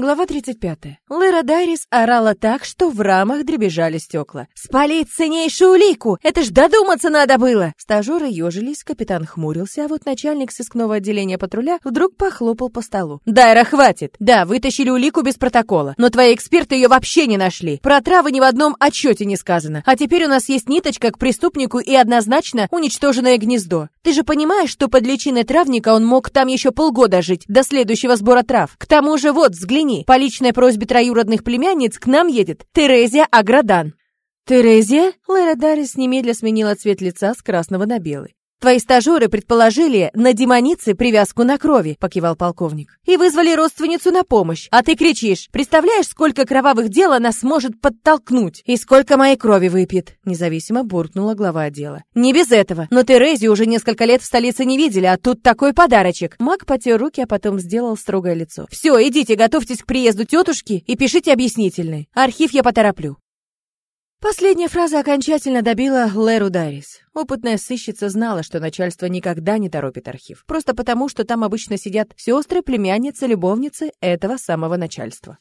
Глава 35. Лера Дайрис орала так, что в рамах дребезжали стекла. «Спалить ценнейшую улику! Это ж додуматься надо было!» Стажеры ежились, капитан хмурился, а вот начальник сыскного отделения патруля вдруг похлопал по столу. «Дайра, хватит! Да, вытащили улику без протокола, но твои эксперты ее вообще не нашли. Про травы ни в одном отчете не сказано. А теперь у нас есть ниточка к преступнику и однозначно уничтоженное гнездо. Ты же понимаешь, что под личиной травника он мог там еще полгода жить, до следующего сбора трав. К тому же вот, взгляни, по личной просьбе троюродных племянниц к нам едет Терезия Аградан». «Терезия?» Лера Даррис немедля сменила цвет лица с красного на белый. «Твои стажеры предположили на демонице привязку на крови», — покивал полковник. «И вызвали родственницу на помощь. А ты кричишь. Представляешь, сколько кровавых дел она сможет подтолкнуть? И сколько моей крови выпьет?» Независимо буркнула глава отдела. «Не без этого. Но Терезию уже несколько лет в столице не видели, а тут такой подарочек». Маг потер руки, а потом сделал строгое лицо. «Все, идите, готовьтесь к приезду тетушки и пишите объяснительный. Архив я потороплю». Последняя фраза окончательно добила Леру Дарис. Опытная сыщица знала, что начальство никогда не торопит архив, просто потому, что там обычно сидят сестры, племянницы, любовницы этого самого начальства.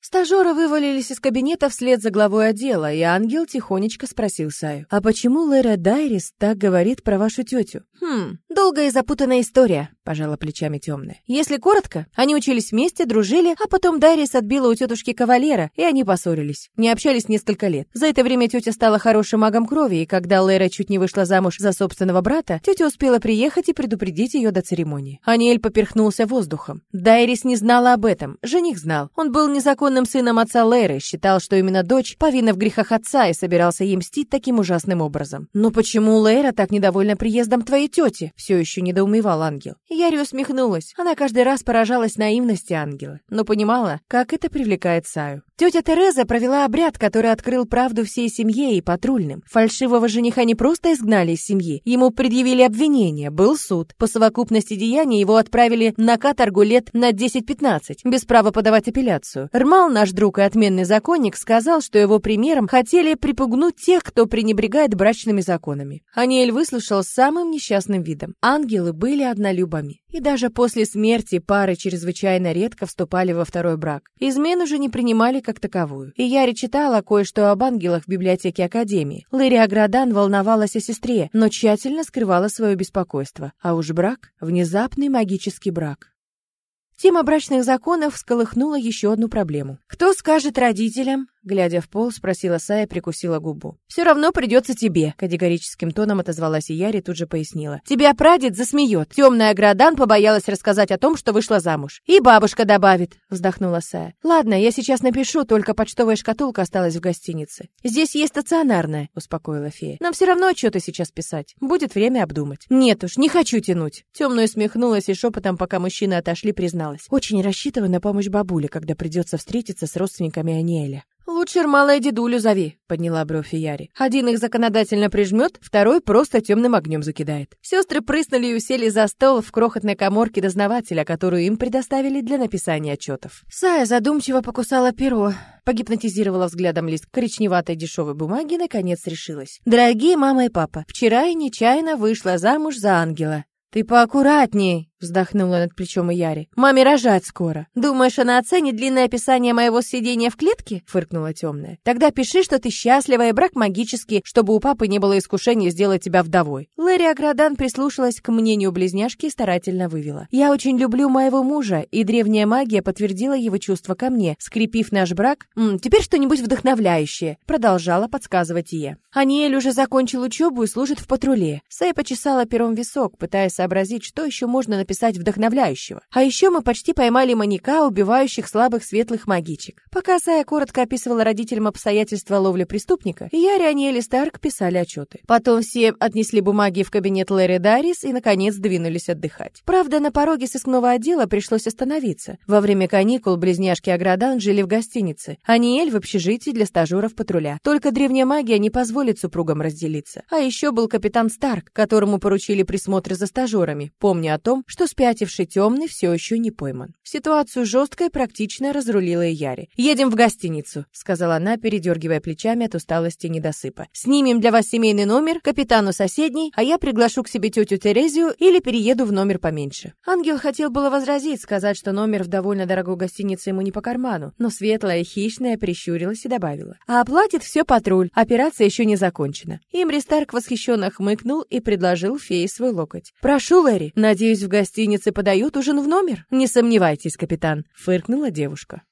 Стажеры вывалились из кабинета вслед за главой отдела, и ангел тихонечко спросил Саю. «А почему Лера Дайрис так говорит про вашу тетю?» «Хм, долгая и запутанная история», — пожала плечами темная. «Если коротко, они учились вместе, дружили, а потом Дайрис отбила у тетушки кавалера, и они поссорились. Не общались несколько лет. За это время тетя стала хорошим магом крови, и когда Лера чуть не вышла замуж за собственного брата, тетя успела приехать и предупредить ее до церемонии. Аниэль поперхнулся воздухом. Дайрис не знала об этом, жених знал. Он был незаконным законным сыном отца Леры, считал, что именно дочь повинна в грехах отца и собирался ей мстить таким ужасным образом. «Но почему Лера так недовольна приездом твоей тети?» Все еще недоумевал ангел. Яри усмехнулась. Она каждый раз поражалась наивности ангела, но понимала, как это привлекает Саю. Тетя Тереза провела обряд, который открыл правду всей семье и патрульным. Фальшивого жениха не просто изгнали из семьи, ему предъявили обвинение, был суд. По совокупности деяний его отправили на каторгу лет на 10-15, без права подавать апелляцию. Рмал, наш друг и отменный законник, сказал, что его примером хотели припугнуть тех, кто пренебрегает брачными законами. Аниэль выслушал самым несчастным видом. Ангелы были однолюбами. И даже после смерти пары чрезвычайно редко вступали во второй брак. Измену же не принимали как таковую. И Яри читала кое-что об ангелах в библиотеке Академии. Лырия Градан волновалась о сестре, но тщательно скрывала свое беспокойство. А уж брак — внезапный магический брак. Тема брачных законов всколыхнула еще одну проблему. Кто скажет родителям, Глядя в пол, спросила Сая, прикусила губу. «Все равно придется тебе», — категорическим тоном отозвалась и Яри, тут же пояснила. «Тебя прадед засмеет. Темная Градан побоялась рассказать о том, что вышла замуж. И бабушка добавит», — вздохнула Сая. «Ладно, я сейчас напишу, только почтовая шкатулка осталась в гостинице. Здесь есть стационарная», — успокоила фея. «Нам все равно что-то сейчас писать. Будет время обдумать». «Нет уж, не хочу тянуть». Темная усмехнулась и шепотом, пока мужчины отошли, призналась. «Очень рассчитываю на помощь бабуле, когда придется встретиться с родственниками Аниэля». «Лучше малая дедулю зови», — подняла бровь Яри. «Один их законодательно прижмет, второй просто темным огнем закидает». Сестры прыснули и усели за стол в крохотной коморке дознавателя, которую им предоставили для написания отчетов. Сая задумчиво покусала перо, погипнотизировала взглядом лист коричневатой дешевой бумаги и, наконец, решилась. «Дорогие мама и папа, вчера я нечаянно вышла замуж за ангела». «Ты поаккуратней», Вздохнула над плечом и Яри. «Маме рожать скоро. Думаешь, она оценит длинное описание моего сидения в клетке?» Фыркнула темная. «Тогда пиши, что ты счастлива и брак магический, чтобы у папы не было искушения сделать тебя вдовой». Лэри Аградан прислушалась к мнению близняшки и старательно вывела. «Я очень люблю моего мужа, и древняя магия подтвердила его чувства ко мне, скрепив наш брак. М -м, теперь что-нибудь вдохновляющее», продолжала подсказывать Ие. Аниэль уже закончил учебу и служит в патруле. Сэй почесала пером висок, пытаясь сообразить, что еще можно написать написать вдохновляющего. А еще мы почти поймали маньяка, убивающих слабых светлых магичек. Пока Сая коротко описывала родителям обстоятельства ловли преступника, я, Рианиэль и Старк писали отчеты. Потом все отнесли бумаги в кабинет Лэри Дарис и, наконец, двинулись отдыхать. Правда, на пороге сыскного отдела пришлось остановиться. Во время каникул близняшки Аградан жили в гостинице, а Ниэль в общежитии для стажеров патруля. Только древняя магия не позволит супругам разделиться. А еще был капитан Старк, которому поручили присмотр за стажерами, помня о том, что что спятивший темный все еще не пойман. Ситуацию жестко и практично разрулила и Яри. «Едем в гостиницу», — сказала она, передергивая плечами от усталости и недосыпа. «Снимем для вас семейный номер, капитану соседний, а я приглашу к себе тетю Терезию или перееду в номер поменьше». Ангел хотел было возразить, сказать, что номер в довольно дорогой гостинице ему не по карману, но светлая и хищная прищурилась и добавила. «А оплатит все патруль, операция еще не закончена». Имри Старк восхищенно хмыкнул и предложил фее свой локоть. «Прошу, Лэри, надеюсь, в гостинице подают ужин в номер?» «Не сомневайтесь, капитан», — фыркнула девушка.